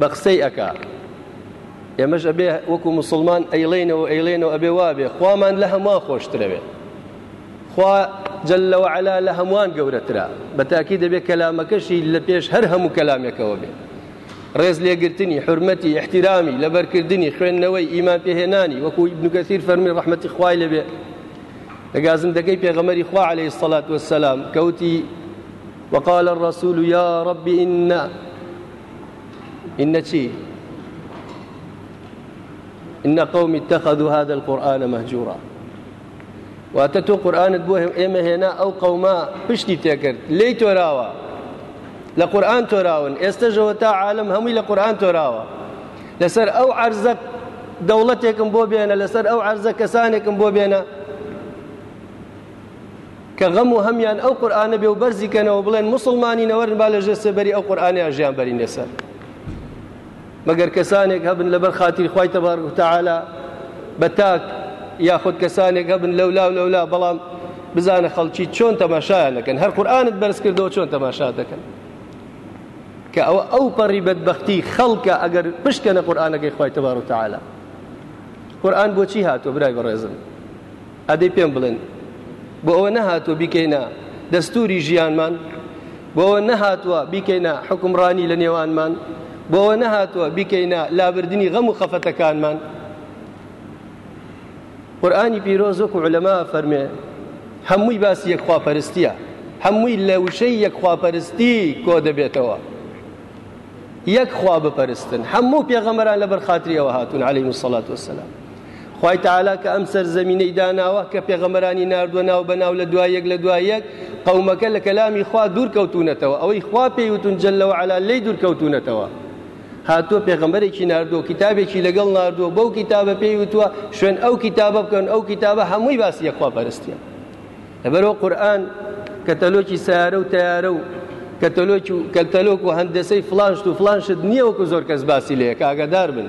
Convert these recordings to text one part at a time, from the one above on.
بە قسەی ئەکا ئێمەش ئەبێ وەکو مسلمان ئەیڵێنەوە ئەیڵێنەوە ئەبێ وابێ خوامان لە هەمووان خۆشترەوێ خوا جلەوە علا لە هەمووان گەورەترا بە تاکی دەبێت کەلامەکەشی لە پێش هەر هەموو کەلامێکەوە بێت ڕێز لێگرتنی حرمەتی احترامی لەبەرکردنی خوێندنەوەی ئیمان پێهێنانی وەکو ابنکەسیر فەرمی ڕحمەتی خوای لەبێ لەگازندەکەی پێغەمەری خوا عليه سەلات وسلام کەوتی وقال الرسول يا رب إن إن چی إن قوم اتخذوا هذا القرآن مهجورا واتە تۆ قورآانت بۆ ئێمە هێنا ئەو قەوما پشتی تێکرد لی تۆراوە لە قورآان تۆراون ئێستەژەوە تا عالم هەمووی لە قورآان تۆراوە لەسەر ئەو عرزە دەوڵەتێکم بۆ بێنە لەسەر ئەو عرزە کەسانێکم بۆ بێنە کە غەم و هەمیان ئەو قورئانە بێ و بەرزی کەنەوە بڵێن موسڵمانی نەوەرن با لەژێر سێبەری ئەو قورئانەیان ژیان بەرینە سەر مەگەر کەسانێک هەبن لەبەر خاتری خوای تەبارک و تەعالا بە تاک یاخود کەسانێک هەبن لەولا و لەولا بەڵام بزانە خەڵکی چۆن تەماشایان دەکەن هەر قورآانت بەرز کردەوە چۆن تەماشا دەکەن کە ئەوە ئەو پەڕی بەدبختی خەڵکە ئەگەر پشکەنە قورآانەکەی خخوای تەبار و تعاالە قورآن بۆچی هاتووە برای بەڕێزن ئەدی پێم بڵێن بۆ ئەوە نەهاتووە بیکەینە دەستوری ژیانمان بۆ ئەوە نەهاتووە بیکەینە حکومڕانی لە نێوانمان بۆ ئەوە نەهاتووە بیکەینە لابردنی غەم و خەفەتەکانمان قورآانی پیرۆز وەکو لەما فەرمێ هەمووی باسی یەکخواپەرستیە هەمووی لە وشەی یەکخواپەرستی کۆ دەبێتەوە یەک خوا بپەرستن هەموو پێغەمەران لە بەرخاتریەوە هاتون عليه مسلات وسلام خوای تەعالا کە ئەم سەر زەمینەی داناوە کە پێغەمبەرانی ناردووە ناو بە ناو لە دوای یەک لە دوای یەک قەومەکە لە کەلامی خوا دوور کەوتونەتەوە ئەوەی خوا پێی وتون جەلە وعلا لێی دوور کەوتونەتەوە هاتووە پێغەمبەرێکی ناردووە کتابێکی لەگەڵ ناردووە بەو کتابە پێی وتووە شوێن ئەو کتابە بکەن ئەو کتابە هەمووی باسی یەخوا پەرستیە لەبەرەوە قورآن کەتەلۆکی سیارە و تیارە و کەتەلۆک و کەتەلۆک و هەندەسەی فلانشت و فلانشت نییە وەکو زۆر کەس باسی لەیە کە ئاگادار بن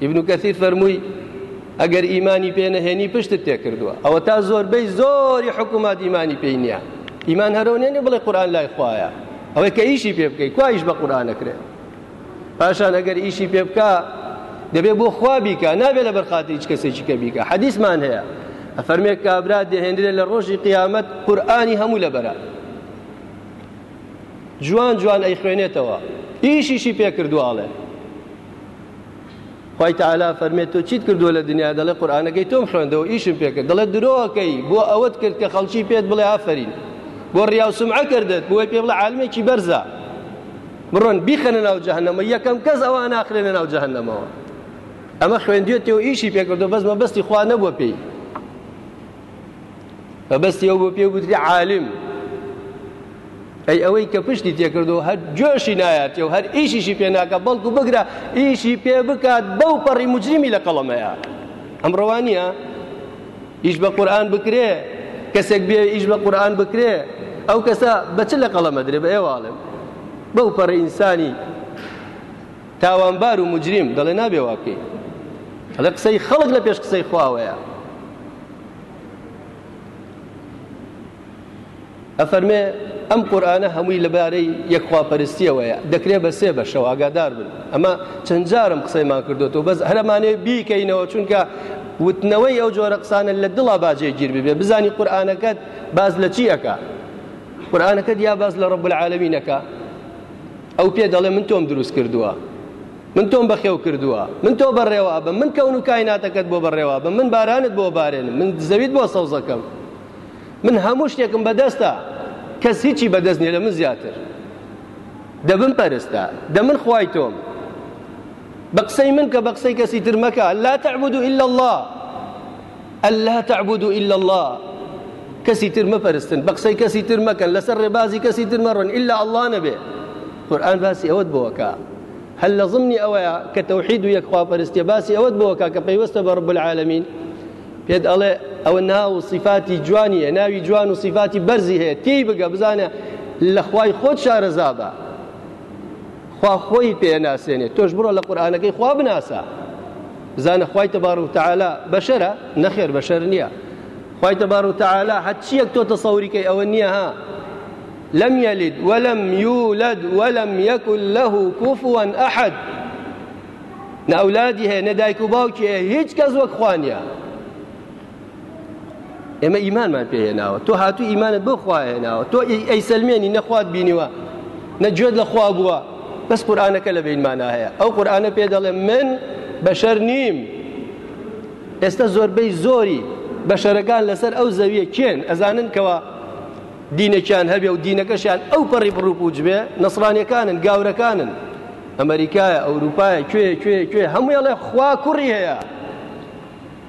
ئیبن کەثیر فەرمووی ئەگەر ئیمانی پێ نەهێنی پشتت تێکردووە ئەوە تا زۆربەی زۆری حکوومەت ئیمانی پێی نییە ئیمان هەرەوە نێنێ بڵێ قورآن لای خوایە ئەوەی کە ئیشی پێ بکەیت کوایش بە قورآانەکرێ پاشان ئەگەر ئیشی پێ بکە دەبێ بۆ خوا بیکە نابێت لە بەرخاتی هیچ کەسێکی کە بیکە حەدیسمان هەیە ئەفەرمێک کابرا دەهێنرێت لە ڕۆژی قیامەت قورآانی هەموو لە بەرە جوان جوان ئەی خوێنێتەوە ئیشیشی پێکردواڵێ خوای تعالی فەرمێت تۆ چیت کردووە لە دنیا دەڵێ قورآانەکەی تۆم خوێندەوە ئیشم پێکرد دەڵێ درۆەکەی بۆ ئەوەت کرد کە خەڵکی پێت بڵێ ئافرین بۆ ڕیاو سمعە کردت بۆی پێ بڵە عالمێکی بەرزە بڕۆن بیخەنە ناو جەهنەمە یەکەم کەس ئەوە ناخرێنە ناو جەهنەمەوە ئەمە خوێندێتەوە ئیشی پێکردو بەس مەبەستی خوا نەبووە پێی مەبەستی ئەو بۆ پێ گوتری عالم ئەی ئەوەی کە پشتی تێکردو هەر جۆشی نایەت و هەر ئیشیشی پێ ناکە بەڵکو بگرە ئیشی پێ بکات بەو پەڕی مجرمی لە قەڵەمەیە ئەم ڕەوانیە ئیش بە قورآن بکرێ کەسێک بێ ئیش بە قورآن بکرێ ئەو کەسە بەچ لە قەڵەمە درێ بە ئێواڵێ بەو پەڕی ئینسانی تاوانبار و مجرم دەڵێ نابێ وا بکەی ئەڵێ قسەی خەڵک لە پێش قسەی خواوەیە ئەفەرمێ ئەم قورآانە هەمووی لەبارەی یەکخواپەرستیەوەیە دەکرێت بە سێ بەشەوە ئاگادار بن ئەمە چەند جارم قسەیمان کردوەوە بەس هەرمانێ بیکەینەوە چونکە وتنەوەی ئەو جۆرە قسانە لە دڵا باجێ گیر ببێ بزانی قورآانەکەت باز لە چیەکە قورآانەکەت یا باز لە ڕب العالمینەکە ئەو پێ دەڵێ من تۆم دروست کردووە، من تۆم بەخێو کردووە، من تۆ بەڕێوە ئەبەم، من کەون و کایناتەکەت بۆ بەڕێوە ئەبەم، من بارانت بۆ ئەبارێنم، من زەویت بۆ سەوز ئەکەم، من هەموو شتێکم بەدەستە، کەس هیچی بەدەست نییە لە من زیاتر، دە بمپەرستە، دە من خوای تۆم، بە قسەی من کە بە قسەی کەسی تر مەکە، لا تعبدوا الا اللە. اللە تعبدو الا اللە کەسی تر مەپەرستن بە قسەی کەسی تر مەکەن لەسەر ڕێبازی کەسی تر مەڕۆن الا اللە نەبێ قورئان باسی ئەوەت بۆکە هەل لە ضمنی ئەوەیە کە تەوحید و یەک خواپەرستیە باسی ئەوەت بۆکە کە پەیوەستە بە رب العالمین پێت ئەڵێ ئەوە ناو و صفاتی جوانیە ناوی جوان و صفاتی بەرزی هەیە تێی بگە بزانە لە خوای خۆت شارەزابە خوا خۆی پێ ناسێنێ تۆش بڕۆ لە قورآانەکەی خوا بناسە بزانە خی تەبار و تعالا بەشەرە نەخێر بەشەر نییە خی تەبار و تعالا هەچیەک تۆ تەسەوریکەی ئەوە نییە ها لم يلد ولم يولد ولم يكن له كفوا أحد نە ئەولادی هەیە نە دایک و باوکی هەیە هیچ کەس وەک خوانە ئێمە ئیمانمان پێهێناوە تۆ هاتوو ئیمانت بۆ خواهێناوە تۆ ئەی سلمێنی نەخوات بینیوە نەگوێت لە خوا بووە بەس قورآانەکە لە بینمانە هەیە ئەو قورآانە پێ دەڵێ من بەشەر نیم ئێستا زۆربەی زۆری بەشەرەکان لەسەر ئەو زەویە کێن ئەزانن کەەوە دینێکیان هەبێ و دینەکەشیان ئەو پەڕی بڕوپوج بێ نەسرانەکانن گاورەکانن ئەمریکایە ئەوروپایە کوێ کوێ کوێ هەموویڵێ خوا کوڕی هەیە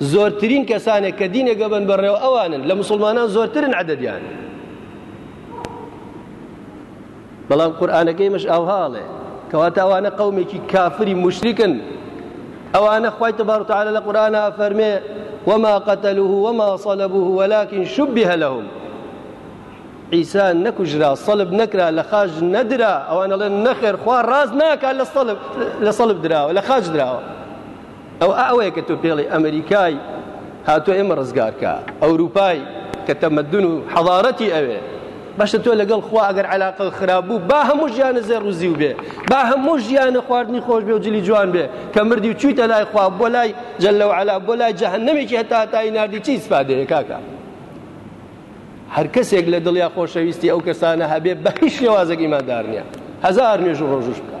زۆرترین کەسانێک کە دینێک ئەبەن بەڕێوە ئەوانن لە مسلمانان زۆرترن عەدەدیان بەڵام قورآانەکەی مەش ئاوهاڵێ کەواتە ئەوانە قومێکی کافری مشریکن ئەوانە خی تبارتەعاە لە قورآە فەرمێ وما قتلوه وما صلبوه ولكن شبه لهم عیسا نەکوژرا سەلب نەکرا لە خاش نەدرا ئەوانە لە نەخێر خوا ڕاست ناکات لە سەلب دراوە لە خاش دراوە ئەو ئەوەیە کە تۆ پێڵی ئەمریکای هاتۆ ئێمە ڕزگارکە ئەوروپای کە تەمەدن و حەڵارەتی ئەوێ باشە تۆ لەگەڵ خوا ئەگەر علاقە خراپ بوو با هەموو ژیانە زێ ڕوزی و بێ با هەموو ژیانە خواردنی خۆش بێ و جلی جوان بێ کە مردی و چویتە لای خوا بۆ لای جلە و علا بۆ لای جەهنمێکی هەتا هەتایی نردی چی سپادەیە کاکە هەر کەسێک لە دڵیا خۆشەویستی ئەو کەسانە هەبێ بە هیچ شێوازێک ئیماندار نییە هەزار نوێژ و ڕۆژوش بکە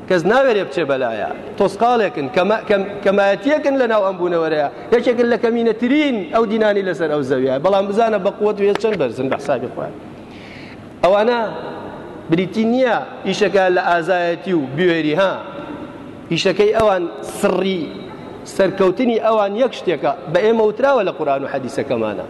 کەس ناوێرێ بچێ بەلایە تۆسقاڵێکن کەمایەتیەکن لە ناو ئەم بوونەوەرەیە یەکێکن لە کەمینەترین ئەو دینانی لەسەر ئەو زەویە بەڵام بزانە بە قوت وێ چەند بەرزن بە حسابی خۆیان ئەوانە بریتی نییە ئیشەکە لە ئازایەتی و بوێری ها ئیشەکەی ئەوان سڕی سەرکەوتنی ئەوان یەک شتێکە بە ئێمە وتراوە لە قورآن و حەدیسەکەمانە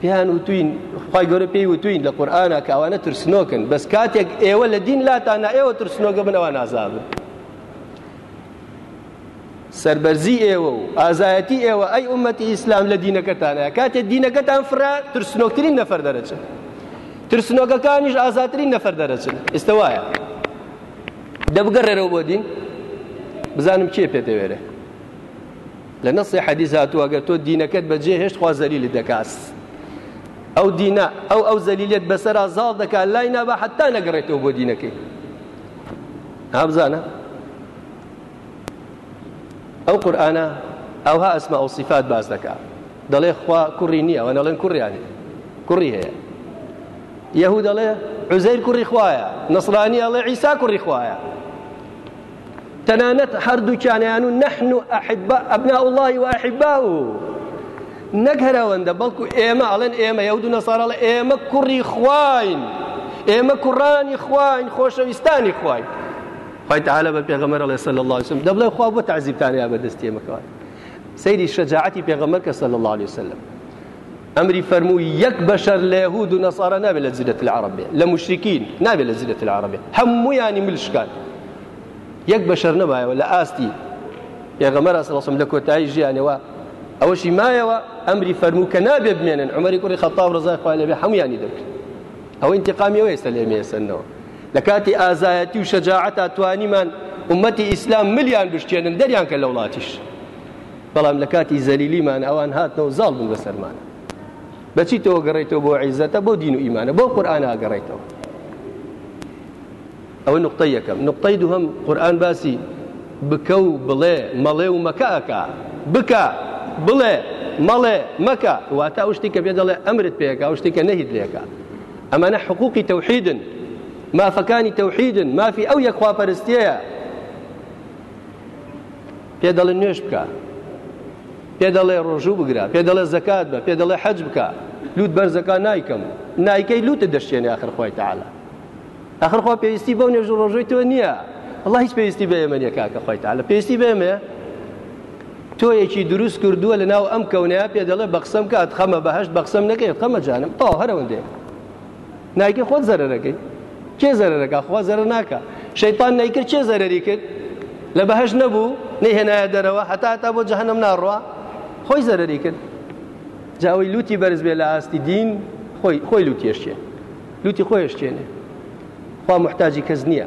پێیان وتوین خوای گەورە پێی وتوین لە قورئانا کە ئەوانە ترسنۆکن بەس کاتێک ئێوە لە دین لاتان ئێوە ترسنۆکە بن ئەوان ئازابن سربەرزی ئێوە و ئازایەتی ئێوە ئەی ئومەتی ئیسلام لە دینەکەتانە کاتێ دینەکەتان فرا ترسنۆکترین نەفەر دەرەچن ترسنۆکەکانیش ئازاترین نەفەر دەرەچن ئێستا وایە دەبگەڕێرەوە بۆ دین بزانم کێ پێتەوێرە لە نەسی حەدیث هاتووە گەر تۆ دینەکەت بەجێ هێشت خوا زەلیلت دەکات ئەو دینە ئەو ئەو زەلیلێت بەسەرا زاڵ دەکات لای نابا حتا نەگەڕێتەوە بۆ دینەکەی هابزانە ئەو قورآانە ئەوها ئەسما ئەو سیفات باز دەکات دەڵێ خوا کوڕی نییە ئەوە نەڵێن کوڕیانی کوڕی هەیە یهود دەڵێ عزەیر کوڕی خوایە نەسرانی ئەڵێ عیسا کوڕی خوایە تەنانەت هەردووکیان یانوو نحن احباء ابناء الله و احباؤه نەک هەر ئەوەندە بەڵکو ئێمە ئەڵێن ئێمە یەهود و نەسارا ئێمە کوڕی خواین ئێمە کوڕانی خواین خۆشەویستانی خواین خی تعالی بە پێغەمەر ئەڵێ سەل الله وسلم دەبڵێ خوا بۆ تعزیبتانیا بەدەستێمەکەوان سەیری شەجاعەتی پێغەمەر کە سەل الله عليه وسلم ئەمری فەرموو یەک بەشەر لە یەهود و نەسارا نابێت لە جزیرەت العرب بێ لە مشرکین نابێت لە جزیرەت العرب بێ هەموویانی مل شکان یەک بەشەر نەمایەوە لە ئاستی پێغەمبەر صلی الله علیه و سلم لە کۆتایی ژیانەوە ئەوەشی مایەوە ئەمری فەرموو کە نابێ بمێنن عمەری کوڕی خەتاب ڕزای خوا لێبێ هەمویانی دەکرد ئەوە انتقامی ئەوە ئێستا لێ مێسنەوە لە کاتی ئازایەتی و شەجاعەتا توانیمان ئومەتی ئیسلام ملیان بشتێنن دەریان کە لە وڵاتیش بەڵام لە کاتی زەلیلیمان ئەوان هاتنەوە زاڵ بوون بەسەرمان بەچی تۆ گەڕێتەوە بۆ عیزەتە بۆ دین و ئیمانە بۆ قورآان ئاگەڕێتەوە ئەوە نقطە یەکەم نقطەی دووهم قورآان باسی بکە و بڵێ مەڵێ و مەکەکە بکە بڵێ مەڵێ مەکە واتە ئەو شتێکە پێ دەڵێ ئەمرت پێکە ئەو شتێکە نەهیت لێکە ئەمانە حقوقی تەوحیدن مافەکانی تەوحیدن مافی ئەو یەکخواپەرستیەیە پێ دەڵێ نوێژ بکە، پێ دەڵێ ڕۆژوو بگرە، پێ دەڵێ زەکات بە، پێ دەڵێ حەج بکە، لوت بەر زەکات نایکەم، نایکەی لوتت دەشکێنێ ئاخر خوای تەعالا. ئاخر خوا پێویستی بەو نوێژ و ڕۆژووی تۆ نییە. وەڵڵا هیچ پێویستی بە ئێمە نییە کاکە خوای تەعالا. پێویستی بە ئێمەیە تۆیەکی دروست کردووە لەناو ئەم کەونەیە پێ دەڵێ بە قسەم کە ئەتخەمە بەهەشت بە قسەم نەکەی ئەتخەمە جەهەنەم تەواو هەر ئەوەندەیە. نایکە خۆت زەرەرەکەی کێ زەرەرەکە خوا زەرەر ناکە شەیتان نەیکرد چێ زەرەری کرد لە بەهش نەبوو نەهێنایە دەرەوە هەتا هەتا بۆ جەهنم ناڕوا خۆی زەرەری کرد جاوەی لوتی بەرز بێ لە ئاستی دین خۆی خۆی لوتێشتێ لوتی خۆیشتێنێ خوا محتاجی کەس نییە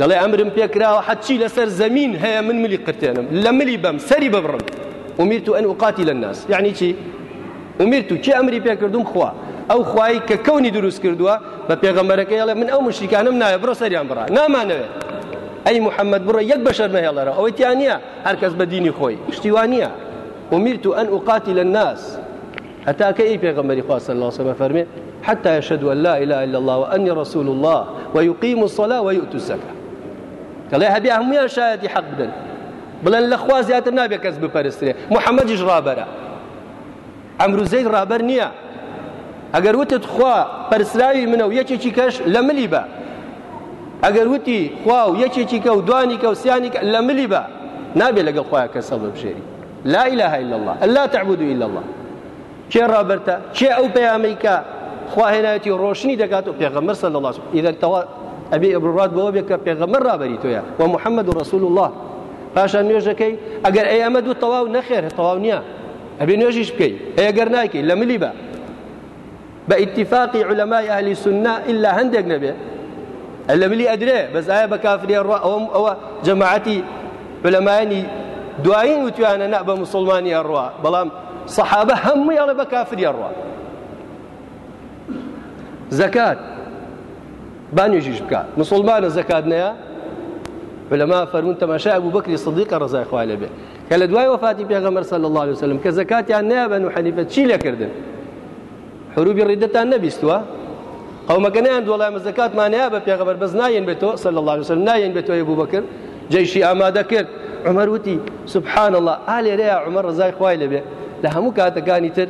دەڵێ ئەمرم پێکراوە حەچی لەسەر زەمین هەیە من ملی قرتێنم لە ملی بەم سەری ببڕم ئومیرت ئەن ئوقاتیل الناس یعنی چی ئومیرت کێ ئەمری پێکردوم خوا ئەو خوایی کە کەونی دروست کردووە بە پێغەمبەرەکەی هەڵێ من ئەو مشریکانم نایە بڕۆ سەریان بڕا نامانەوێت ئەی محەممەد بڕۆ یەک بەشەر مەهێڵەرە ئەوەی تیان نییە هەرکەس بە دینی خۆی شتیوان نییە ئومیرت ئەن ئوقاتیل الناس هەتا کە ی پێغەمبەری خوا صلی اللە وسلم ئەفەرمێ حتی یشهدوا ان لا اله الا الله وانی رسول الله ویقیم الصلاة ویؤت الزکاة دەڵێ هەبێ هەمویان شایەتی حەق بدەن بڵێن لە خوا زیاتر نابێ کەس بپەرسترێ محەممەدیش ڕابەرە ئەمروزەی ڕابەر نییە ئەگەر وتت خوا پەرسراوی منە و یەکێکی کەش لە ملی بە ئەگەر وتی خوا و یەکێکی کە و دوانی کە و سیانی لە ملی بە نابێ لەگەڵ خۆیان کەسە ببژێری لا اله الا اللە اللە تعبدو الا اللە کێ ڕابەرتە کێ ئەو پەیامەی کە خوا هێنایەتی ڕۆشنی دەکات و پێغەمبەر صلی الله علیه اذا توا ئەبێ ئەبڕات بەوە بێت کە پێغەمبەر ڕابەری تۆیە و محمد و رسول الله پاشان نوێژەکەی ئەگەر ئەی ئەمە دوو تەواو نەخێر تەواو نییە ئەبێ نوێژیش بکەیت ئەگەر نایکەیت لە ملی بە بە ئیتیفاقی علەمای ئەهلی سوننە ئیلا هەندێک نەبێ لە ملی ئەدرێ بەس ئایا بە کافری ئەڕوا ئەوم ئەوە جەماعەتی علەمایانی دوایین وتویانە نە بە مسلمانی ئەڕوا بەڵام سەحابە هەمووی ئەڵێ بە کافری ئەڕوا زەکات بانێژیش بکە مسلمانە زەکات نەیە لەما فەرمون تەماشای ئەبوو بەکری صدیقە ڕزای خوالێ بێ کە لە دوای وەفاتی پێغەمبەر صلی الله علیه وسلم کە زەکاتیان نەیا بەنو حەنیفە چی لەکردن حروبی ڕیدەتان نەبیستوە قەومەکە نیان دوڵای مەزەکاتمانەیە بە پێغەبەر بەس نایەن بێت تۆ صلی الله علیه وسلم نایەن بێت تۆ ابو بکر جەیشی ئامادە کرد عمر وتی سبحان الله ئالێرەیە عمر ڕزای خوای لەبێ لە هەموو کاتەکانی تر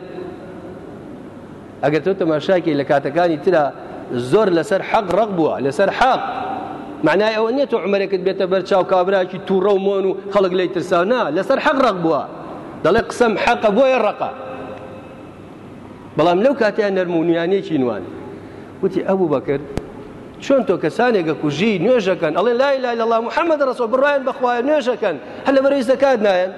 ئەگەر تۆ تەماشاکەی لە کاتەکانی ترا زۆر لەسەر حەق ڕق بووە لەسەر حەق معنای ئەوە نیە تۆ عمرێکت بێتە بەر چاو کابراکی تووڕە و مۆن و خەڵک لی ترسانا لەسەر حەق ڕق بووە دەڵێ قسەم حەقە بۆیە ڕقە بەڵام لەو کاتیان نەرمونیانێکی نوان وتی ئەبوو بەکر چۆن تۆ کەسانێکە کوژی نوێژەکەن ئەڵێ لای لای لەڵام محەممەد ڕسۆ بڕایەن بەخوایە نوێژەکەن هەر لە بەرەی زەکات نایەن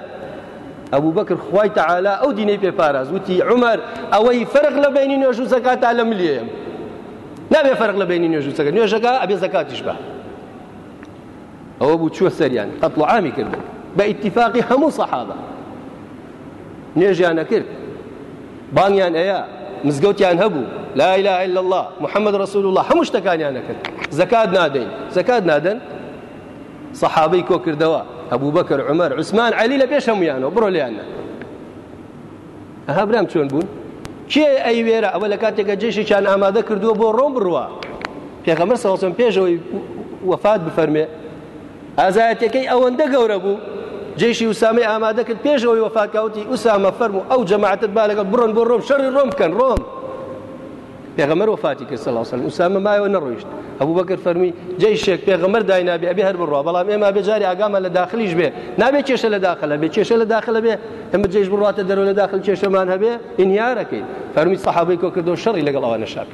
ئەبو بەکر خوای تەعالا ئەو دینەی پێ پاراز وتی عومەر ئەوەی فەرق لە بینی نوێژ و زەکات تا لە ملیەیەم نابێ فەرق لە بینی نوێژ و زەکات نوێژەکە ئەبێ زەکاتیش بە ئەوە بوو چوە سەریان قەتڵ عامی کردن بە ئیتیفاقی هەموو سەحابە نوێژیان نەکرد بانیان ئەیە مزگەوتیان هەبوو لا إله إلا الله محمد رسول الله هەموو شتەکانیان نەکرد زەکات نادەین زەکات نادەن سەحابەی کۆ کردەوە ئەبوو بەکر عمر عوسمان علی لە پێش هەمویانەوە بڕۆ لێیانە ئەها برام چۆن بوون کێ ئەی وێرە ئەوە لە کاتێکە جێشێکیان ئامادە کردووە بۆ ڕۆم بڕوە پێغەمبەر سەوسم پێشەوەی وەفات بفەرمێ ئازایەتەکەی ئەوەندە گەورە بوو جێشی وسامی ئامادە کرد پێشەوەی وەفاتکەوتی ئوسامە فەرمو ئەو جەماعتت با لەگەڵ بڕۆن بۆ ڕۆم شەڕی ڕۆم بکەن ڕۆم پێغەمبەر وەفاتی کرد صلی الله علیه و سلم ئوسامە مایەوە نەڕۆیشت ئەبوو بەکر فەرمی جەیشێک پێغەمبەر داینابێ ئەبێ هەر بڕوا بەڵام ئێمە بێ جاری ئاگامان لە داخلیش بێ نابێ کێشە لە داخلە بێ کێشە لە داخلە بێ ئەمە جێش بڕاتە دەرەوە لە داخل کێشەمان هەبێ ئینیارەکەی فەرمی سەحابەی کۆ کردو شەڕی لەگەڵ ئەوە نەشاک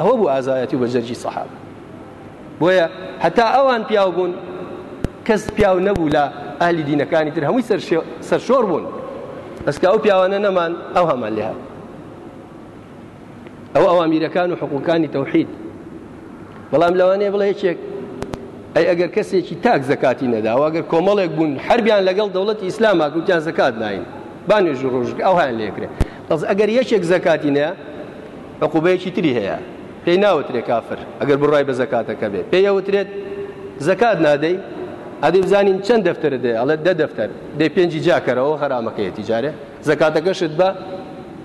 ئەوە بوو ئازایەتی و بەجەرجی سەحاب بۆیە هەتا ئەوان پیاو بوون کەس پیاو نەبوو لە ئالی دینەکانی تر هەمووی سەرشۆر بوون بەسکە ئەو پیاوانە نەمان ئەو هەمان لێهات ئەو ئەوامیرەکان و حقوقەکانی تەوحید بەڵام لەوانەیە بڵێ یەکێک ئەی ئەگەر کەسێکی تاک زەکاتی نەداوە ئەگەر کۆمەڵێک بوون هەربیان لەگەڵ دەوڵەتی ئیسلام هاکوتیان زەکات ناین با نوێژ و ڕۆژک ئەو هەیان لێکرێت بەس ئەگەر یەکێک زەکاتی نەیە عقوبەیەکی تری هەیە پێی ناوترێت کافر ئەگەر بڕای بە زەکاتەکە بێت پێی ئەوترێت زەکات نادەی ئەدی بزانین چەند دەفتەر دێ ئەڵێ دە دەفتەر دێ پێنجی جاکەرەوە خەرامەکەیەتی جارێ زەکاتەکەشت بە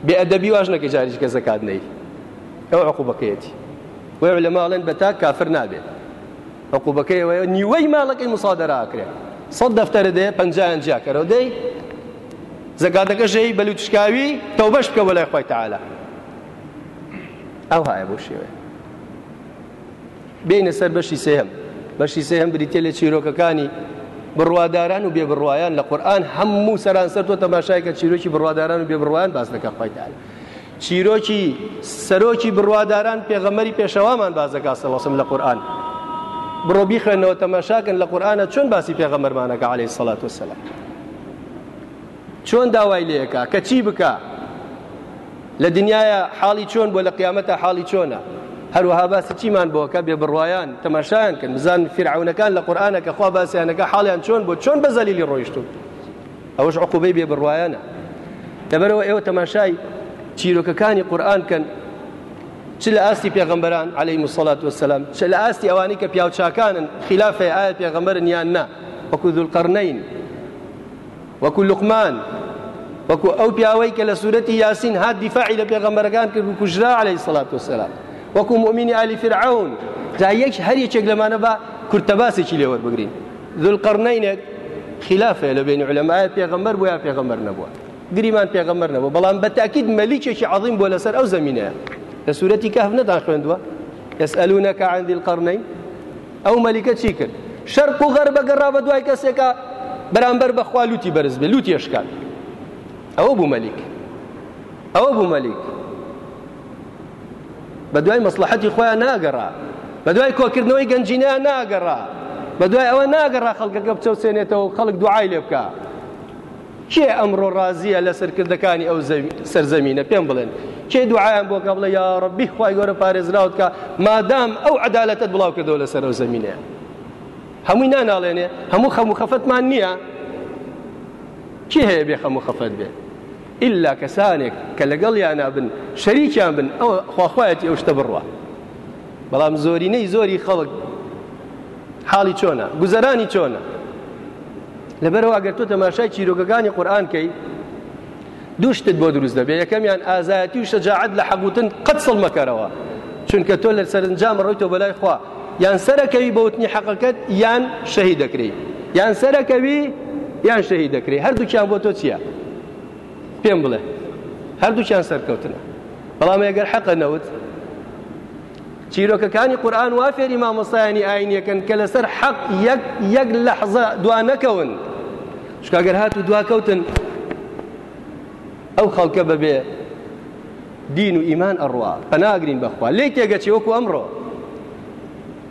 بێ ئەدەبی واش نەکەی جاریش کە زەکات نەی ئەو عقوبەکەیەتی وی علەما ئەڵێن بە تاک کافر نابێت عقوبەکەی وەیە نیوەی ماڵەکەی مسادەرا کرێ سەد دەفتەرە دێ پەنجایان جیاکەرەوە دەی زەکاتەکەشەی بەلوتشکاوی تەوبەش بکە بە لای خۆی تەعالا ئەو هایە بۆ شێوەیە بێینە سەر بەشی سێهەم. بەشی سێهەم بریتیە لە چیرۆکەکانی بڕواداران و بێبڕوایان لە قورئان هەموو سەرانسەر تۆ تەماشای کە چیرۆکی بڕواداران و بێبڕوایان باس دەکە خوای تعالی چیرۆکی سەرۆکی بڕواداران پێغەمەری پێشەوامان باس دەکا سەڵسم لە قورئان بڕۆ بیخوێنەوە تەماشاکەن لە قورآانە چۆن باسی پێغەمەرمانەکە عليه سەلات وسلام چۆن داوای لەکە کە چی بکە لە دنیایا حاڵی چۆن بووە لە قیامەتا حاڵی چۆنە هەروەها باسی چیمان بۆکە بێ بڕوایان تەماشایان کرد بزان فیرعونەکان لە قورآانە کە خوا باسییانەکە حاڵیان چۆن بۆ چۆن بە زەلیلی ڕۆیشتون ئەوەش عقوبەی بێ بڕوایانە لەبەرەوە ئێوە تەماشای چیرۆکەکانی قورآن کەن چ لە ئاستی پێغمبەران عليه مسلات وسلام چ لە ئاستی ئەوانی کە پیاوچکانن خلافی ئایا پێغمبەرن یان نا وەکو ذوالقرنین وەکو لوقمان وەکو ئەو پیاوەی کە لە سورەتی یاسین هات دیفاعی لە پێغەمبەرەکان کرد و کوژرا عەلەیهی سەڵات وەسەلام وەکو مؤمنی ئالی فرعون جا یەک هەر یەکێک لەمانە بە کورتە باسێکی لێوەر بگرین ذوالقرنینێک خلافێ لە بین علەمایە پێغەمبەر بۆ یا پێغەمبەر نەبووە گریمان پێغەمبەر نەبوو بەڵام بە تاکید مەلیکێکی عظیم بۆ لەسەر ئەو زمینەیە لە سورەتی کەهف نەدان خوێندووە يسألونك عن ذي القرنين ئەو مەلیکە چی کرد شەرق و غەربە گەڕا بە دوای کەسێکە بەرامبەر بەخوا لوتی بەرز بێ لوتی ێشکات ئەوە بوو مەلیک ئەوە بوو مەلیک بە دوای مەسلحەتی خۆیان ناگەڕا بە دوای کۆکردنەوەی گەنجینیان ناگەڕا بە دوای ئەوە ناگەڕا خەڵکەکە بچەوسێنێتەوە خەڵک دوعای لێ بکە کێ ئەمڕۆ ڕازیە لە سەرکردەکانی ئەو سەرزەمینە پێم بڵێن کێ دوعایان بۆ کە بڵێ یا ڕبی خخوای گەۆرە پارێزراوت کە مادام ئەو عدالەتت بڵاو کردەوە لە سەر ئەو زمینەیە هەمووی ناناڵێنێ هەموو خەموو خەفەتمان نییە کێ هەیە بێ خەموو خەفەت بێ ئللا کەسانێک کە لەگەڵ یانا بن شەریکیان بن ئەو خواخوایەتی ئەو شتە بڕە بەڵام زۆرینەی زۆری خەڵک حاڵی چۆنە گوزەرانی چۆنە لەبەرەوە ئەگەر تۆ تەماشای چیرۆکەکانی قورآن کەی دوو شتت بۆ دروست دەبێت یەکەمیان ئازایەتی و شەجاعەت لە حەبوتن قەت سڵ مەکەرەوە چونکە تۆ لە سەرنجام ڕۆی تۆ بەلای خوا یان سەرەکەوی بەوتنی حەقەکەت یان شەهی دەکرێت یان سەرەکەوی یان شەهی دەکرێت هەردووکیان بۆ تۆ چییە پێم بڵێ هەردووکیان سەرکەوتنە بەڵام ئەگەر حەقە نەوت چیرۆکەکانی قورئان وا فێری مامۆستایانی ئاینی یەکەن کە لەسەر حەق یەک یەک لەحزە دوا نەکەون چونکە گەر هاتو دوا کەوتن ئەو خەڵکە بەبێ دین و ئیمان ئەڕوا پەناگرین بەخوا لێی تێگەچێ وەکو ئەمڕۆ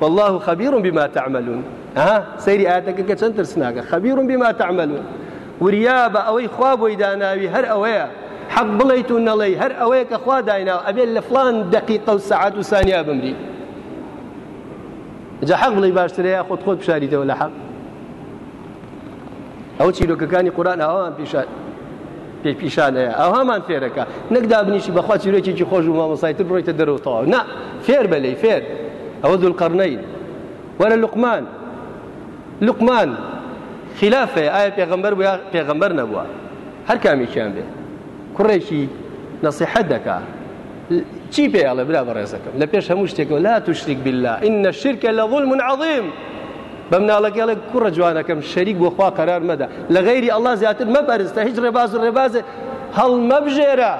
واللە خبیر بما تعملون ها سەیری ئاەتەکە کە چەند ترسناکە خبیر بما تعملون وریا بە ئەوەی خوا بۆی داناوی هەر ئەوەیە حەق بڵیت و نەڵێی هەر ئەوەیە کە خوا دایناو ئەبێت لە فلان دقیقە و سەعات و سانیا بمری جا حەق بڵی باشترەیە خۆت خۆت بشاریتەوە لە حەق ئەو چیرۆکەکانی قورآن ئاوان پیشان پێی پیشان ئەیا ئەوهامان فێرەکە نەک دابنیشی بەخوا چیرۆکێکی خۆش و مامۆسای تر بڕۆیتە دەرەوە تەواو نا فێر بە لێی فێر ئەوە ذوالقرنین وەرە لقمان لقمان خلافە ئایا پێغەمبەر بووە پێغەمبەر نەبووە هەر کامێکیان بێ کوڕێکی نەسیحەت دەکا چی پێ ئەڵێ برا بەڕێزەکەم لە پێش هەموو شتێکەوە لا تشرک بالله ان الشرك لظلم عظیم بە مناڵەکە لە کوڕە جوانەکەم شەریک بۆ خوا قەرار مەدە لە غەیری ئەڵڵا زیاتر مەپەرستە هیچ ڕێباز و ڕێبازێ هەڵمەبژێرە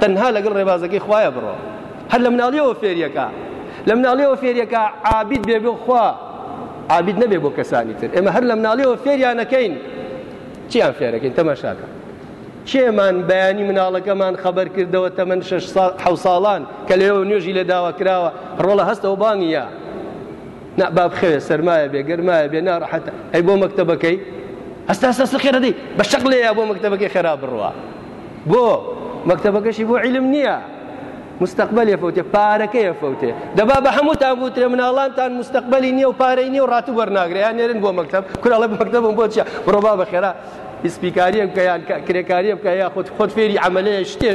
تەنها لەگەڵ ڕێبازەکەی خوایە بڕۆ هەر لە مناڵیەوە فێریەکە لە مناڵیەوە فێریەکە عابید بێ بۆ خوا عابید نەبێ بۆ کەسانی تر ئێمە هەر لە مناڵیەوە فێریانەکەین چیان فێرەکەین تەماشاکە کێمان بەیانی مناڵەکەمان خەبەر کردەوە تەمەن شەش ساڵ حەو ساڵان کە لەوێوە نوێژی لێ داوا کراوە ڕۆڵە هەستەوە بانگە نا باب خەوێ سەرمایە بێ گەرمایە بێ ناڕەحەتە ئەی بۆ مەکتەبەکەی ئەستا ئەستا سەخێرە دەی بە شەق لێ یا بۆ مەکتەبەکەی خێرا بڕوە بۆ مەکتەبەکەشی بۆ عیلم نییە مستقبل یەفەوتێ پارەکە یەفەوتێ دەبا بە هەمووتان بوترێ مناڵانتان مستقبلی نییە و پارەی نییە و ڕاتوبەر ناگرێ یان نێرن بۆ مەکتب کورەڵە مەکتب بۆ چیە بڕۆ با بەخێرا سپیکاریە بکە یان کرێکاریە بکە یا خۆت خۆت فێری عملەیە شتێ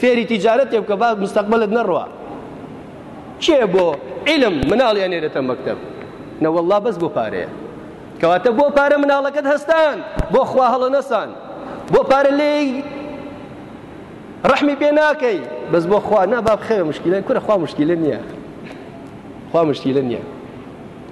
فێری تیجارەتێ بکە با مستەقبلت نەڕوا کێ بۆ علم مناڵیان نێرێتە مەکتب نەوەله بەس بۆ پارەیە کەواتە بۆ پارە مناڵەکەت هەستان بۆ خوا هەڵە نەسان بۆ پارە لێ ڕحمی پێ ناکەی بەس بۆ خوا ناباب خێ مشکلە کورە خوا مشکلە نییە خوا مشکلە نییە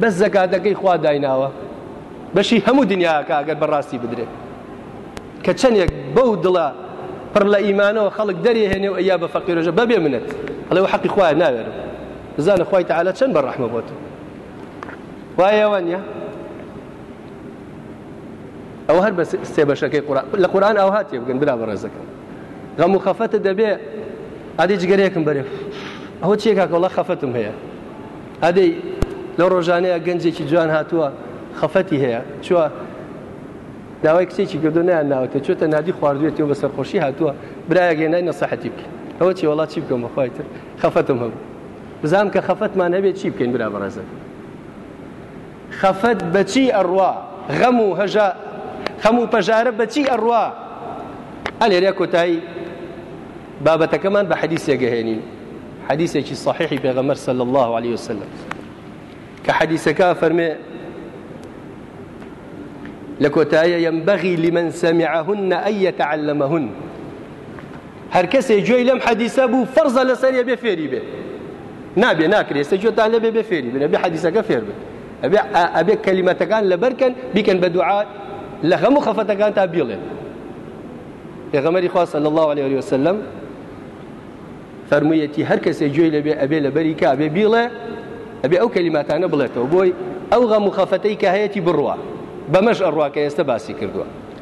بەس زەکاتەکەی خوا دایناوە بەشی هەموو دنیاکە ئەگەر بەڕاستی بدرێت کە چەندێک بەو دڵە پڕ لە ئیمانەوە خەڵک دەرێهێنێ و ئەیا بە فەقیرۆژە بەبێ منت ئەڵێ و حەقی خوای ناوێرم بزانە خوای تەعالا چەند بەڕەحمە بۆت وایەوە نیە ئەو هەر بە سێ بەشەکەی قورآن لە قورآن ئەوها تێبگەن برا بەڕێزەکەم غەم و خەفەتە دەبێ ئەدەی جگەرێکم بەرێ ئەوە چیە کاکەڵە خەفەتم هەیە ئەدەی لەو ڕۆژانەیە گەنجێکی جوان هاتووە خەفەتی هەیە چوە داوای کچێکی گردو نیان ناوەتە چێتە نادی خواردوێتەوە بە سەرخۆشی هاتووە برایە گەێنای نەسەحەتی بکە ئەوە چی وڵات چی بکەم بەخوایتر خەفەتم هەبوو بزانام کە خەفەتمان هەبێت چی بکەین برا بەڕێزە خەفەت بە چی ئەڕوا؟ غەم و هەژا خەم و پەژارە بە چی ئەڕوا؟ ئا لێرە کۆتایی بابەتەکەمان بە حەدیسێک گەهێنین حەدیسێکی صحیحی پێغەمبەر صلی الله علیه وسلم کە حەدیسەکە فەرمێ لە کۆتایە ينبغي لمن سمعهن أن يتعلمهن هەر کەسێ گوێی لەم حەدیسە بوو فەرزە لەسەر یەبێ فێری بێ نابێ ناکرێ ئێستا گوێتان لەبێ بێ فێری بن ئەبێ حەدیسەکە فێر بن ئەبێ ئەبێ کەلیمەتەکان لەبەرکەن بیکەن بە دوعا لە غەم و خەفەتەکان تا بیڵێن پێغەمەری خوا صلی الله علیه وسلم فەرموویەتی هەر کەسێ گوێی لەبێ ئەبێ لەبەری کا بێ بیڵێ ئەبێ ئەو کەلیماتانە بڵێتەوە بۆی ئەو غەم و خەفەتەی کە هەیەی بڕوە بەمەش ئەڕوا کە ئێستا باسی کردووە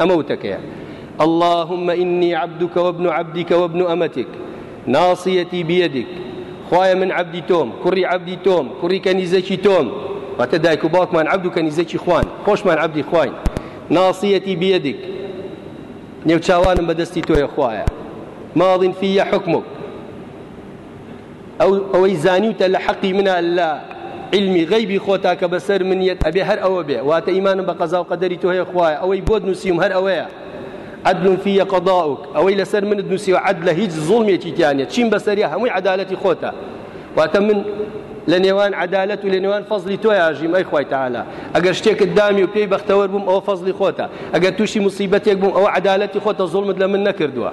ئەمە وتەکەیە اللهم إني عبدك وابن عبدك وابن أمتك ناصيتي بيدك خوایە من عبدی تۆم کوڕی عبدی تۆم کوڕی کەنیزەکی تۆم واتە دایک و باوکمان عبد و کەنیزەکی خوان خۆشمان عبدی خواین ناصیەتی بیەدیک نێوچاوانم بەدەستی تۆیە خوایە ماڵین فیە حکمک ئەو ئەوەی زانیوتە لە حەقی منا لە علمی غیبی خۆتا کە بەسەر من یەت ئەبێ هەر ئەوە بێ واتە ئیمانم بە قەزا و قەدەری تۆ هەیە خوایە ئەوەی بۆت نووسیوم هەر ئەوەیە عدل فی قضاؤک ئەوەی لەسەر منت نووسی و عدلە هیچ زوڵمێکی تیانە چیم بەسەری هەمووی عدالەتی خۆتە واتە من لە نێوان عدالەت و لە نێوان فەزلی تۆ یاژیم ئەی خی تعالا ئەگەر شتێکت دامی و پێی بەختەوەر بووم ئەوە فەزلی خۆتە ئەگەر تووشی مصیبەتێک بووم ئەوە عدالەتی خۆتە زوڵمت لە من نەکردووە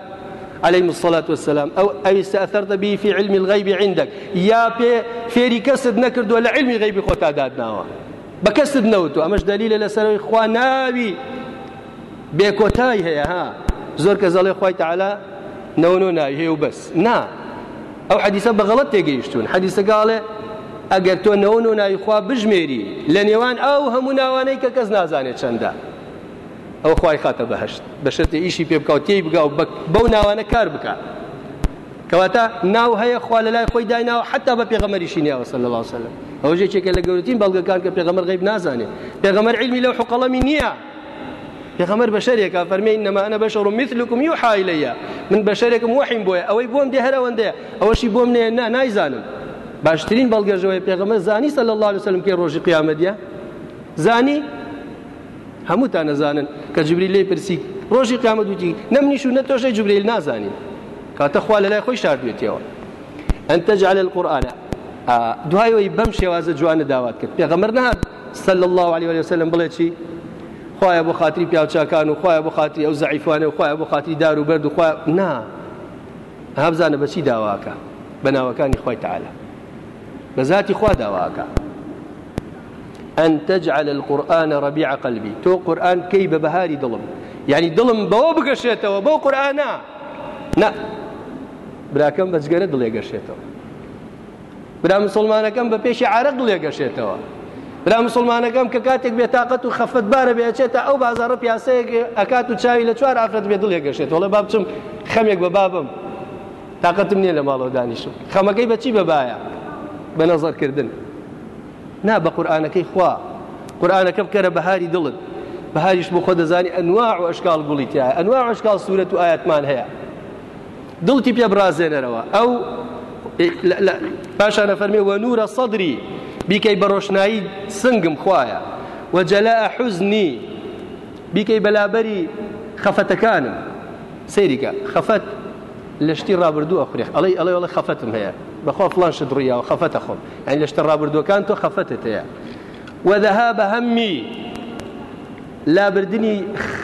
علیه الصلاة والسلام او او استاثرت به في علم الغیب عندك یا پێ فێری کەست نەکردووە لە علمی غیبی خۆتا دادناوە بە کەست نەوتو ئەمەش دلیلە لەسەرەوەی خوا ناوی بێکۆتای هەیە ها زۆر کە زەڵێ خی تعالا نەوەۆ ناوی هەیە و بەس نا ئەو حەدیسە بەغڵت تێگەیشتون حەدیسەگەڵێ ئەگەر تۆ نەوەۆ ناوی خوا بژمێری لە نێوان ئەو هەموو ناوانەی کە کەس نازانێت چەندە ئەوە خوا ئەیخاتە بەهەشت بە شەرتێ ئیشی پێ بکە و تێی بگا و بەو ناوانە کار بکە کەواتە ناو هەیە خوا لە لای خۆی دایناوە حتا بە پێغەمەریشی نیاوە سەل لە وسلم ئەو ژێکێکە لە گەورتین بەڵگەکان کە پێغەمەر غیب نازانێ پێغەمەر علمی لەو حقڵەمی نییە پێغەمەر بەشەرێکە فەرمی نەمانە بەشەڕ و مثلکم یو حایلەیە من بەشەرێکم وەحیم بۆیە ئەوەی بۆم دێ هەرەوەندەیە ئەوەشی بۆم نێ نا نایزانم باشترین بەڵگەژەوەی پێغەمە زانی سە لە الله لەسلم کەی ڕۆژی قیامەتە زانی هەمووتان ئەزانن کە جبریل لێی پرسی ڕۆژی قیامەت وتی نە منیش و نە تۆش ئەی جبریل نازانین کاتە خوا لە لای خۆی شاردوێتەوە ئەن تجعل القرآن دوایەوەی بەم شێوازە جوانە داوات کرد پێغەمبەر نهات صلی الله عليه وسلم بڵێ چی خوایە بۆ خاتری پیاوچکان و خوایە بۆ خاتری ئەو زعیفانە و خوایە بۆ خاتری دار و بەرد و خوا نا هەبزانە بەچی داواکە بە ناوەکانی خۆی تعاالە بە ذاتی خوا داواکە ان تجعل القران ربيع قلبي تۆ قورئان بکەی بە بەهاری دڵم یعنی دڵم بەوە بگەشێتەوە بەو قورئانە نا براکەم بەجگەرە دڵێ گەشێتەوە برا مسلمانەکەم بە پێشی عرق دڵێ گەشێتەوە برا مسلمانەکەم کە کاتێک بێتاقەت و خەفەت بارە بێچێتە ئەو بازارە پیاسەیەک ئەکات و چاوی لە چوار ئافرەت بێ دڵێ گەشێت وڵێ بابچم خەمێک بە بابم تااقەتم نییە لە ماڵەوە دانیشم خەمەکەی بەچی بەبایە بە نەزەرکردن نا بە قورئانەکەی خوا قورئانەکە بکەرە بەهاری دڵت بەهاریش بۆ خۆ دەزانی ئەنواع و ئەشکال گوڵی تایە ئەنواع و ئەشکال سورەت و ئاەتمان هەیە دڵتی پێ برازێنەرەوە ئەو پاشانە فەرمێ وە نورە سەدری بیکەی بە ڕۆشنایی سنگم خوایە وە جەلا حوزنی بیکەی بەلابەری خەفەتەکانم سەیریکە خەفەت لە شتی ڕابردووە خورێخ ئەڵی ئەڵێ ئەڵە خەفەتم هەیە بەخوا فلان شت ڕوویاوە خەفەتە خۆم یانی لە شتە ڕابردووەکان تۆ خەفەتت هەیە وەدەها بە هەممی لابردنی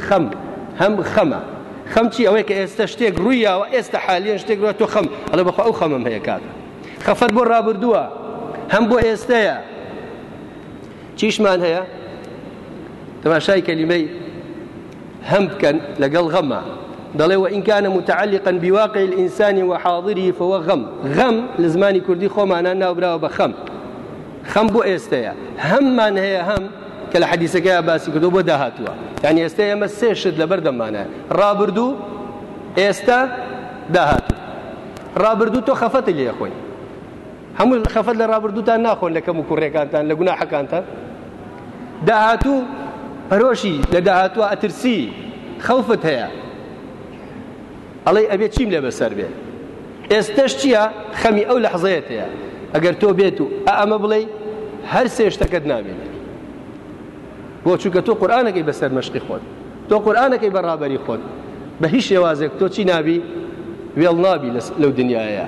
خەم هەم خەمە خەم چی ئەوەیە کە ئێستا شتێک ڕوویاوە ئێستا حالیان شتێک ڕە تۆ خەم ئەڵێ بەخوا ئەو خەمم هەیە کات خەفەت بۆ ڕابردووە هەم بۆ ئێستەیە چیشمان هەیە تەماشای کەلیمەی هەم بکەن لەگەڵ غەما دەڵێ وئین کان متعلقا بواقع الانسان وحاضره فهو غم غم لە زمانی کوردی خۆمانە ناوبراوە بە خەم خەم بۆ ئێستەیە هەممان هەیە هەم کە لە حەدیسەکەی باسی کردو بۆ داهاتووە یعنی ئێستا ئێمە سێ شت لەبەر دەمانە ڕابردوو ئێستا داهاتوو ڕابردوو تۆ خەفەتی لێ خۆی هەموو خەفەت لە ڕابردووتان ناخۆن لە کەم و کوڕێکانتان لە گوناحەکانتان داهاتوو پەرۆشی لە داهاتووە ئەترسی خەوفت هەیە ئەڵێ ئەبێ چیم لێ بەسەر بێ ئێستەش چییە خەمی ئەو لەحزەیە هەیە ئەگەر تۆ بێت و ئەمە بڵێ هەر سێشتەکەت نابێت بۆ چونکە تۆ قورآانەکەی بەسەر مەشقی خۆت تۆ قورآانەکەی بەڕابەری خۆت بە هیچ شێوازێک تۆ چی نابی وێڵ نابی لەو دنیاە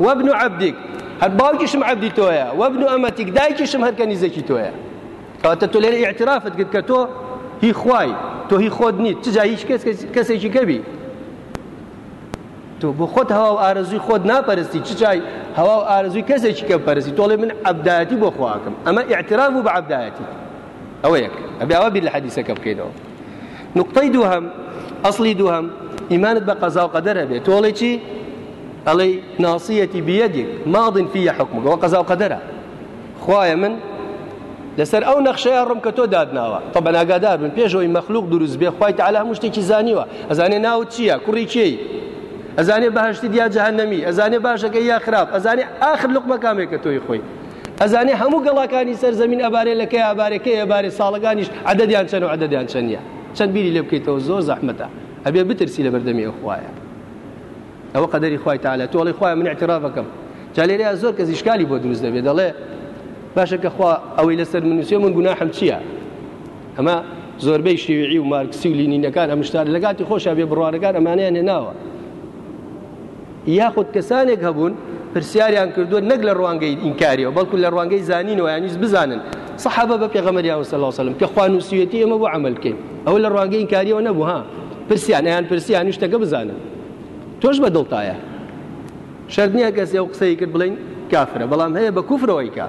وابن عبدک هەر باوکیشم عبدی تۆیە وابن امتک دایکیشم هەر کەنیزەکی تۆیە کەواتە تۆ لێرە اعترافت کرد کە تۆ هی خوای تۆ هی خۆت نیت چجا هیچ کەس کەسێکی کەبی تۆ بۆ خۆت هەوا و ئارەزوی خۆت ناپەرستی چ چای هەوا و ئارەزوی کەسێکی کە پەرستی تۆڵێ من عبدایەتی بۆ خواکەم ئەمە اعتراف و بە عبدایەتی ئەوە یەک ئەبێ ئەوە بیر لە حەدیسەکە بکەیتەوە نقطەی دووهەم ئەسڵی دووهەم ئیمانت بە قەزا و قەدەر هەبێ تۆڵی چی ئەڵێ ناسیەتی بیەدێک ماضن فیە حکمەوە قەزا و قەدەرە خوایە من لەسەر ئەو نەخشەیە ڕم کە تۆ دادناوە تە بەناگادار بن پێشەوەی مەخلوق دروست بێ خخوای تەعالا هەموو شتێکی زانیوە ئەزانێ ناوت چییە کوڕی کێی ئەزانێ بەهشتی دیا جەهنەمی ئەزانێ باشەکە یا خراپ ئەزانێ آخر لقمەکامێکە تۆی خۆی ئەزانێ هەموو گەڵاکانی سەر زەمین ئەبارێ لە کەی ئابارێ کەی ئەبارێ ساڵەکانیش عەدەدیان چەنە و عەدەدیان چەنیە چەند بیری لێ بکەیتەوە زۆر زەحمەتە ئەبێ بترسی لە بەردەمی ئەو خوایە ئەوە قەدەری خوای تعالی تۆ ئەڵێ خوای من اعتراف بکەم جا لێرەیە زۆر کەس ئیشکالی بۆ دروست دەبێت دەڵێ باشە کە خوا ئەوەی لەسەر من نووسێ من گوناحم چییە ئەمە زۆربەی شێوعی و مارکسی و لینینەکان ئەمشتار لەگاتی خۆشە بێ بڕوانەکان ئەمانیان هێناوە یاخود کەسانێک هەبوون پرسیاریان کردووە نەک لە ڕوانگەی ئینکاریەوە بەڵکو لە ڕوانگەی زانینەوە یانیز بزانن صحابە بە پێغەمەریان و سەلا سەلم کە خوانوسیەتی ئەمە بۆ عملکەین ئەوە لە ڕوانگەی ئینکاریەوە نەبوو ها پرسیان ئەیان پرسیان شتەکە بزانن تۆش بە دڵتایە شەرنیە کەسی ئەو قسەی کرد بڵین کافرە بەڵام هەیە بە کوفرەوەیکە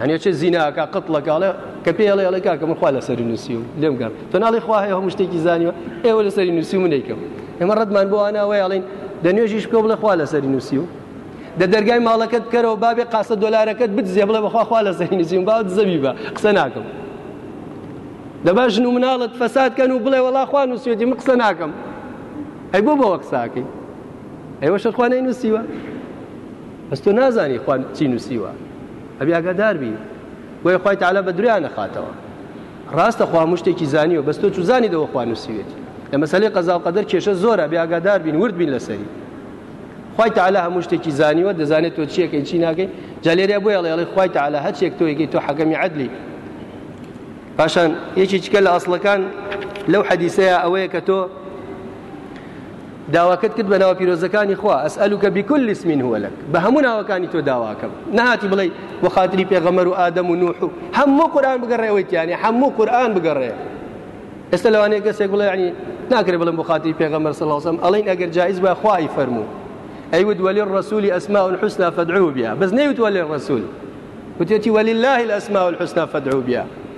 یانی ئەچێ زینا ئەکا قتڵ ئەکا ئەڵێ کە پێی ئەڵێ ئەڵێ کاکە من خوا لەسەری نووسیوم لێم گەڕ تۆ ناڵی خوا هەیە هەموو شتێکی زانیوە ئێوە لەسەری نووسیوم نەیکەم ئێمە ڕەتمان بۆ ئاناوەی ئەڵین دە نوێژیش بکە بڵێ خوا لەسەری نووسیوم دە دەرگای ماڵەکەت بکەرەوە بابێ قاسە دۆلارەکەت بدزێ بڵێ بەخوا خوا لەسەری نووسیوم باوت زەوی بە قسە ناکەم دەبا ژن و مناڵت فەساد کەن و بڵێ وەڵا خوا نووسێتی من قسە ناکەم ئەی بۆ بەوە قساکەی ئێوە شە خوانەی نووسیوە بەس تۆ نازانی خوان چی نووسیوە ئەبی ئاگاداربی بۆیە خخوای تعالا بە دریان نەخاتەوە ڕاستە خوا مشتێکی زانیوە بەس تۆ چوزانی دەوە خوان نووسیوێت لە مەسلەی قەزا و قەدەر کێشە زۆرە بێ ئاگادار بین ورد بین لەسەری خی تعالا هەموو شتێکی زانیوە دەزانێت تۆ چیەکەی چی ناگەی جالێریا بۆ ڵێڵی خی تعالا هەچێک تۆیەکی تۆ حەکەمی عدلی پاشان یەکی چکە لە ئەسڵەکان لەو حەدیسەیە ئەوەیە کە تۆ داواکەت کرد بە ناوە پیرۆزەکانی خوا ئەسئەلوکە بکل اسم هو لك بە هەموو ناوەکانی تۆ داواکەم نهاتی بڵێ بۆ خاتری پێغەمەر و ئادەم و نوح و هەموو قورآن بگەڕێ ئەوەی تیانێ هەموو قورآن بگەڕێ ئێستا لەوانەیە کەسێک بڵێ ینی ناکرێت بڵم بۆ خاتری پێغەمەر سەڵاوسم ئەڵین ئەگەر جایز بە خوای فەرموو ئەیوت وەلی ڕسوولی ئەسما و حوسنا فەدعو بیا بەس نەیوت وەلی ڕسوول وتێتی وەلی الله الأسماء الحسنى فەدعو بیا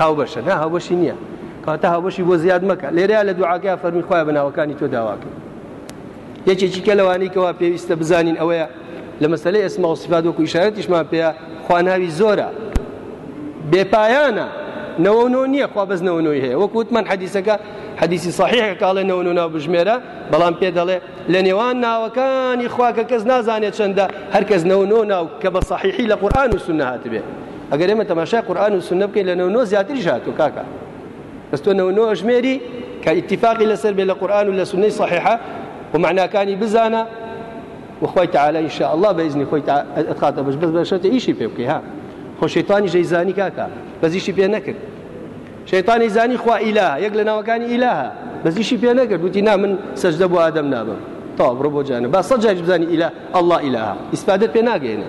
هاوبەشە نا هاوبەشی نییە کاتە هاوبەشی بۆ زیاد مەکە لێرەیە لە دوعاگەیا فەرمی خخوای بە ناوەکانی تۆ داواکە یەکێکی کە لەوانەی کەوا پێویستە بزانین ئەوەیە لە مەسلەی ئەسما و سیفات وەکو ئیشارەتیشمان پێە خواناوی زۆرە بێپایانە نەوەنۆ نییە خوا بەس نەوەنۆی هەیە وەکووت من حەدیسەکە حەدیسی صحیحە کاڵێ نەوەنۆ ناو بژمێرە بەڵام پێ دەڵێ لە نێوان ناوەکانی خواکە کەس نازانێت چەندە هەرکەس نەوەنۆ ناو کە بە صحیحی لە قورآن و سنە هاتبێ ئەگەر ئێمە تەماشای قورآن و سنە بکەین لە نەوە نۆ زیاتریش هاتوو کاکە بەس تۆ نەوە نۆ ئەژمێری کە ئیتیفاقی لەسەر بێ لە قورآن و لە سنەی صحیحە و معناکانی بزانە وخوای تعالی ان شاء الله باذن خوای اتخاطه بس بس بشته ایشی پێ بکەی ها خۆ شەیتانی ژەیزانی کاکە بەزیشی پێ نەکرد شەیتانی زانی خوا ئیلا یەک لە ناوەکانی ئیلا بەزیشی پێ نەکرد وتی نا من سەجدە بۆ ئادەم نابم تاو بڕۆ بۆ جانە با سەد جاری بزانی ئیلا الله ئیلا ئیسپادە پێ ناگەێنێ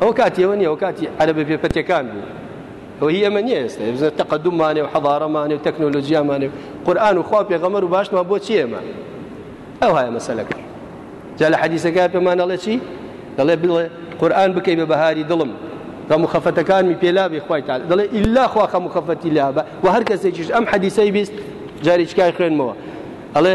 ئەوە کاتی ئەوە نیە ئەو کاتی عەرەبە پێپەتەکان بوو ئەوە هی ئەمە نیە ئێستا بزە تەقدممانێ و حەضارەمانێ و تەکنۆلۆژیامانێ و قورآن و خوا پێغەمەر و باشمان بۆ چی ئێمە ئەو هاە مەسەلەکە جا لە حەدیسەکە پێمان ئەڵێ چی دەڵێ بڵێ قورآن بکەی بە بەهاری دڵم غە مخەفەتەکانمی پێلا بێ خخوای تا دەڵێ ئللا خوا خە مخەفەتی لابە و هەر کەسێکیش ئەم حەدیسەی بیست جاریچکای خوێنمەوە ئەڵێ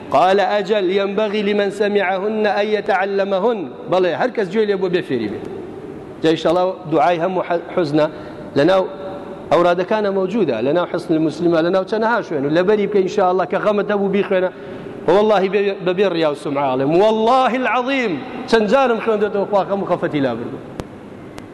قال ئەجەل ینبەغی لمن سمعهن ان یتعلمهن بەڵێ هەر کەس گوێی لێ بووە بێ فێری بێت جا ئیشەڵا دوعای هەموو حوزنە لەناو ئەورادەکانە مەوجودە لەناو حسن المسلمە لەناو چەنەها شوێن و لەبەری بکە ئینشاءالله کە غەمت هەبوو بیخوێنە واللهی بەبێ ڕیا و سمعاڵێم واللهی العظیم چەند جارم خوێندێتەوە خواخەم و خەفەتی لابردو